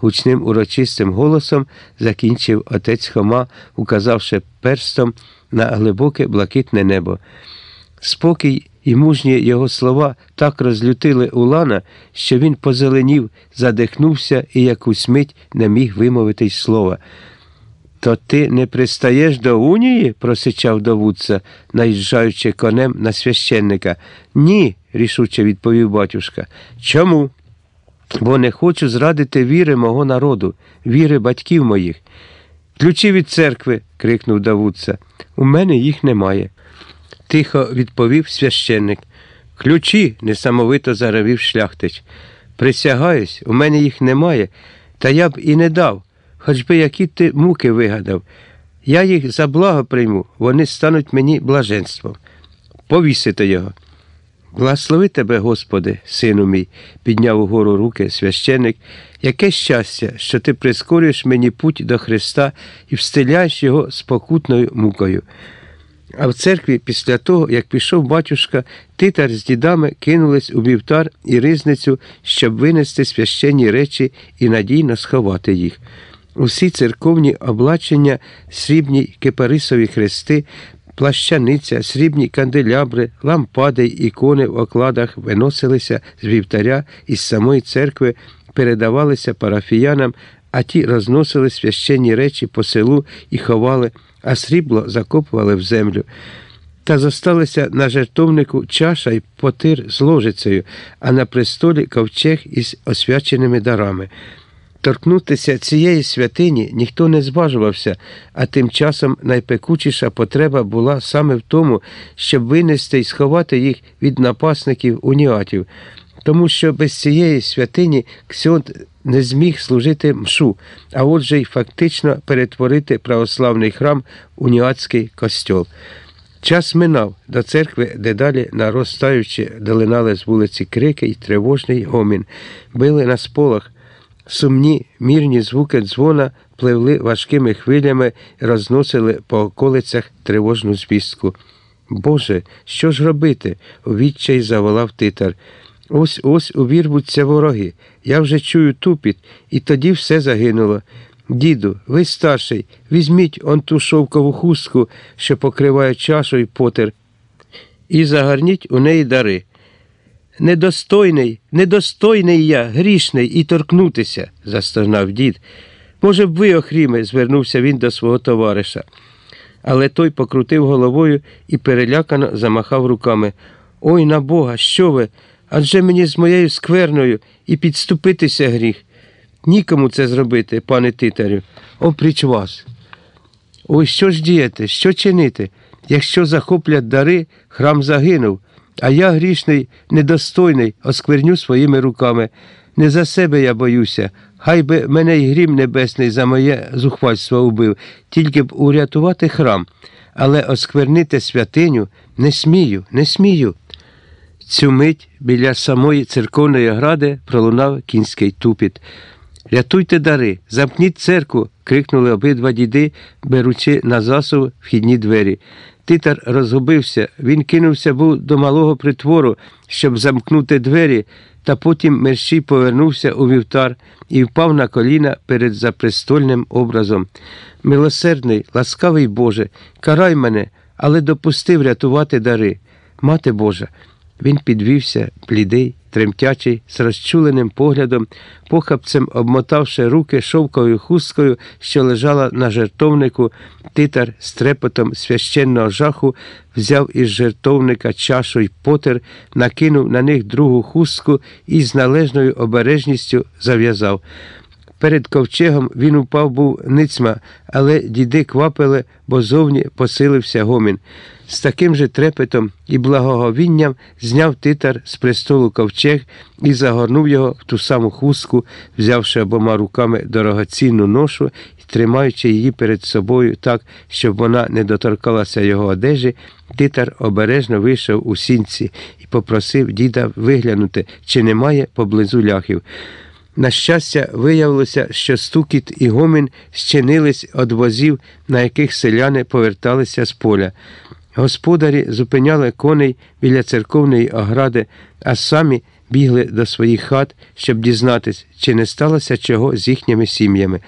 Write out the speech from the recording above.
гучним урочистим голосом закінчив отець Хома, указавши перстом на глибоке блакитне небо. Спокій і мужні його слова так розлютили Улана, що він позеленів, задихнувся і якусь мить не міг вимовити слова. То ти не пристаєш до унії? просичав довудця, наїжджаючи конем на священника. Ні, рішуче відповів батюшка. Чому? Бо не хочу зрадити віри мого народу, віри батьків моїх. Ключі від церкви. крикнув Давудца. У мене їх немає. Тихо відповів священник. Ключі, несамовито заравів шляхтич. Присягаюсь, у мене їх немає, та я б і не дав, хоч би які ти муки вигадав. Я їх за благо прийму, вони стануть мені блаженством. Повісити його. Благослови тебе, Господи, сину мій, підняв угору руки священик, яке щастя, що ти прискорюєш мені путь до Христа і встиляєш його спокутною мукою. А в церкві, після того, як пішов батюшка, титар з дідами кинулись у вівтар і ризницю, щоб винести священні речі і надійно сховати їх. Усі церковні облачення, срібні кипарисові хрести, плащаниця, срібні канделябри, лампади й ікони в окладах виносилися з вівтаря із самої церкви, передавалися парафіянам, а ті розносили священні речі по селу і ховали, а срібло закопували в землю. Та зосталися на жертовнику чаша й потир з ложицею, а на престолі ковчег із освяченими дарами. Торкнутися цієї святині ніхто не зважувався, а тим часом найпекучіша потреба була саме в тому, щоб винести і сховати їх від напасників уніатів, тому що без цієї святині Ксьонд не зміг служити мшу, а отже й фактично перетворити православний храм у ніатський костьол. Час минав до церкви, дедалі наростаючи, долинали з вулиці крики й тривожний гомін, били на сполах. Сумні, мірні звуки дзвона пливли важкими хвилями і розносили по околицях тривожну звістку. Боже, що ж робити? у відчай заволав титар. Ось ось увірвуться вороги. Я вже чую тупіт, і тоді все загинуло. Діду, ви старший, візьміть он ту шовкову хустку, що покриває чашу й потер, і загарніть у неї дари. Недостойний, недостойний я, грішний, і торкнутися, застогнав дід. Може б ви, охріме, звернувся він до свого товариша. Але той покрутив головою і перелякано замахав руками. Ой на Бога, що ви? Адже мені з моєю скверною і підступитися гріх. Нікому це зробити, пане титарю, опріч вас. Ой, що ж діяти, що чинити? Якщо захоплять дари, храм загинув. А я грішний, недостойний, оскверню своїми руками. Не за себе я боюся, хай би мене й грім небесний за моє зухвальство убив, тільки б урятувати храм, але осквернити святиню не смію, не смію. Цю мить біля самої церковної гради пролунав кінський тупіт. Рятуйте дари, замкніть церкву. крикнули обидва діди, беручи на засув вхідні двері. Титар розгубився, він кинувся був до малого притвору, щоб замкнути двері, та потім мерщій повернувся у вівтар і впав на коліна перед запрестольним образом. Милосердний, ласкавий Боже, карай мене, але допустив рятувати дари. Мати Божа. Він підвівся, блідий, тремтячий, з розчуленим поглядом, похапцем обмотавши руки шовковою хусткою, що лежала на жертовнику, титар з трепотом священного жаху взяв із жертовника чашу й потер, накинув на них другу хустку і з належною обережністю зав'язав. Перед ковчегом він упав був ницьма, але діди квапили, бо зовні посилився гомін. З таким же трепетом і благоговінням зняв титар з престолу ковчег і загорнув його в ту саму хустку, взявши обома руками дорогоцінну ношу і тримаючи її перед собою так, щоб вона не доторкалася його одежі, титар обережно вийшов у сінці і попросив діда виглянути, чи немає поблизу ляхів. На щастя, виявилося, що стукіт і гомін щинились од возів, на яких селяни поверталися з поля. Господарі зупиняли коней біля церковної огради, а самі бігли до своїх хат, щоб дізнатись, чи не сталося чого з їхніми сім'ями.